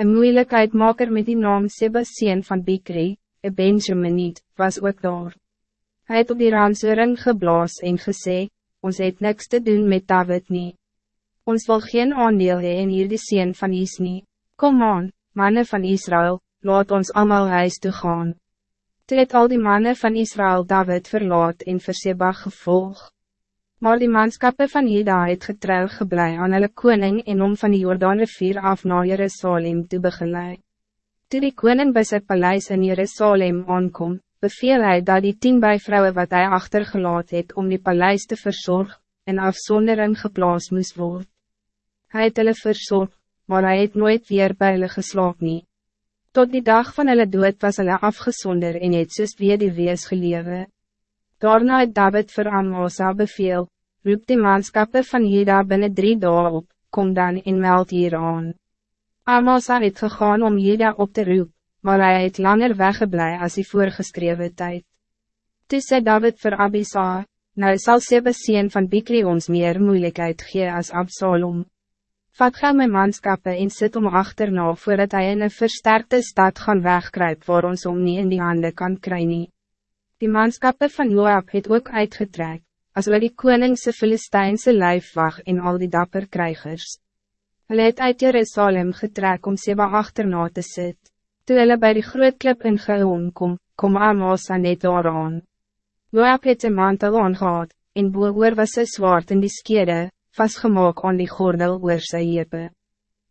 Een moeilijkheidmaker met die naam Sebastien van Bikri, een Benjaminiet, was ook daar. Hij het op die ransoring geblaas en gesê, ons het niks te doen met David nie. Ons wil geen aandeel hee in hierdie sien van Is nie. Kom aan, mannen van Israël, laat ons allemaal huis toe gaan. Toe het al die mannen van Israël David verlaat en vir Seba gevolg. Maar die manskappe van Hida het getrouw geblei aan hulle koning en om van die Jordaanrivier af naar Jerusalem te begeleid. Toe die koning by sy paleis in Jerusalem aankom, beveel hij dat die tien bijvrouwen wat hij achtergelaat het om die paleis te verzorgen, en afzondering geplaas moest worden. Hij het hulle verzorg, maar hij het nooit weer bij hulle geslaap nie. Tot die dag van hulle dood was hulle afgezonder en het soos weer die wees gelewe. Daarna het David vir Amosa beveel, roep die manskappe van Juda binnen drie dagen op, kom dan en meld hier aan. Amosa het gegaan om Juda op te roep, maar hij het langer weggeblij als die voorgeschreven tijd. Toe sê David vir Abisa, nou sal Sebe sien van Bikri ons meer moeilijkheid gee als Absalom. Vat gaan my manskappe en sit om achterna voordat hij in een versterkte stad gaan wegkruip waar ons om nie in die handen kan kry nie. Die manskappe van Joab het ook uitgetrek, as hulle die koningse Filistijnse lijf wag en al die dapper krijgers. Hulle het uit Jerusalem getrek om Seba achterna te sit. Toe hulle by die groot klip in Gehoon kom, kom Amasa net daaraan. Joab het een mantel aangehad, en boe oor was sy zwaard in die skede, vastgemaak aan die gordel oor sy hepe.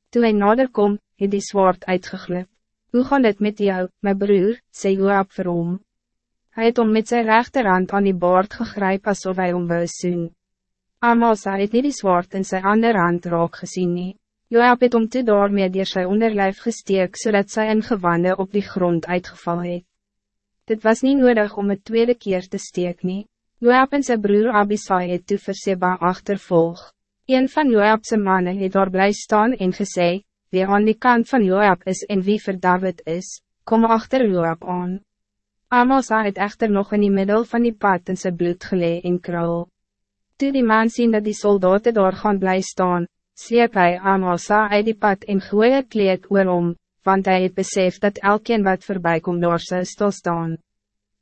Toe hy nader kom, het die zwaard uitgeglip. Hoe gaan het met jou, my broer, sê Joab vir hom. Hy het om met sy rechterhand aan die baard gegryp asof hy om wou soen. Amasa het nie die zwaard in sy ander hand raak gezien nie. Joab het om te daarmee dier sy onderlijf gesteek, zodat sy ingewande op die grond uitgeval het. Dit was niet nodig om het tweede keer te steek nie. Joab en sy broer Abisai het toe vir Seba achtervolg. Een van Joabse mannen het daar bly staan en gesê, wie aan die kant van Joab is en wie voor David is, kom achter Joab aan. Amasa het echter nog in die middel van die pad in sy bloed gelee en krul. Toe die man sien dat die soldaten daar gaan bly staan, sleep hy Amasa uit die pad en gooi het kleed oorom, want hij het besef dat elkeen wat voorbij komt door sy stilstaan.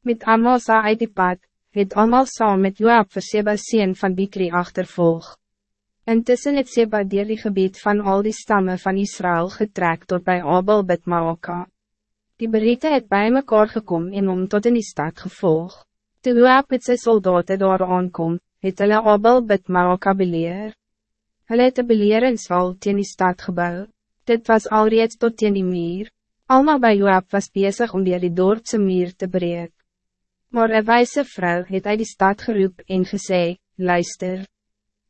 Met Amasa uit die pad, het allemaal saam met Joab vir Seba sien van Bikri achtervolg. Intussen het Seba dier die gebied van al die stammen van Israël getrek tot bij Abel Bitmaoka. Die beriete het bij mekaar gekom en om tot in die stad gevolg. Toe Joab met sy soldaten daar aankom, het hulle Abel Bitmaoka beleer. Hulle het een beleeringswal teen die stad gebouw. Dit was alreeds tot teen die muur. Alma bij Joab was bezig om die dorpse muur te breek. Maar een wijze vrouw het uit die stad geroep en gesê, luister.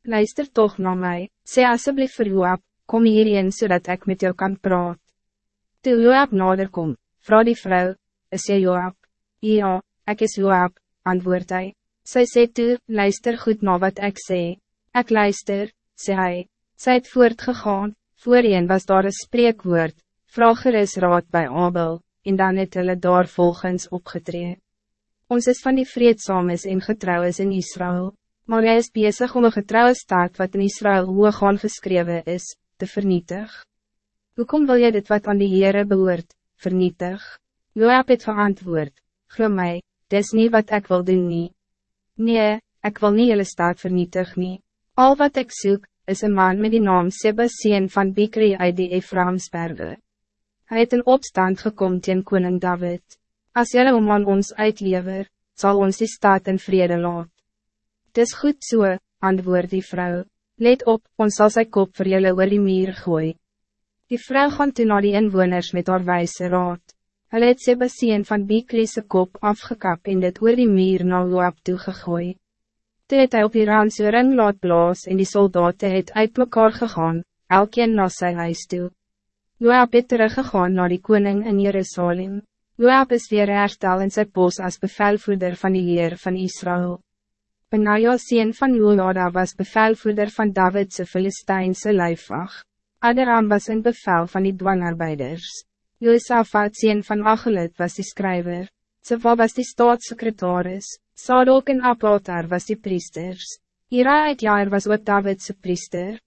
Luister toch naar mij, sê asseblief vir Joab, kom hierheen zodat ik met jou kan praat. Toe Joab nader vraag die vrouw, is jy Joab? Ja, ik is Joab, antwoord hij. Sy sê toe, luister goed na wat ik sê. Ik luister, sê hy. Sy het voortgegaan, voorheen was daar een spreekwoord, vraag is raad bij Abel, en dan het hulle daar volgens opgetreden. Ons is van die vreedsames en getrouwes in Israël, maar hij is bezig om een getrouwe staat wat in Israël hoog geschreven is, te vernietig. Hoekom wil je dit wat aan die Heere behoort, vernietig? Joab het geantwoord, glo my, dis niet wat ik wil doen nie. Nee, ik wil niet jullie staat vernietig nie. Al wat ik zoek, is een man met die naam Sebastien van Bikri uit die Ephraimsberge. Hij het in opstand gekomen tegen koning David. Als jullie om aan ons uitlever, zal ons die staat in vrede laat. Het is goed zo, so, antwoord die vrouw. Let op, ons zal zijn kop voor jullie oor die muur gooi. Die vrouw gaan toen naar die inwoners met haar wijze raad. Hulle het Sebastien van Bikriese kop afgekap en dit oor die muur na Joab toegegooi. Toe het hy op die rand so ring laat blaas en die soldaten het uit mekaar gegaan, elkeen na sy huis toe. Joab het teruggegaan naar die koning in Jerusalem. Joab is weer herstel in sy pos als bevelvoerder van die Heer van Israël. Benaja sien van Jolada was bevelvoerder van Davidse Filistijnse lijfwacht. Aderam was een bevel van die dwangarbeiders. Josafat sien van Achelet was die schrijver. Zewa was die staatssecretaris. Sadok en Apotar was die priesters. Ira het jaar was ook Davidse priester.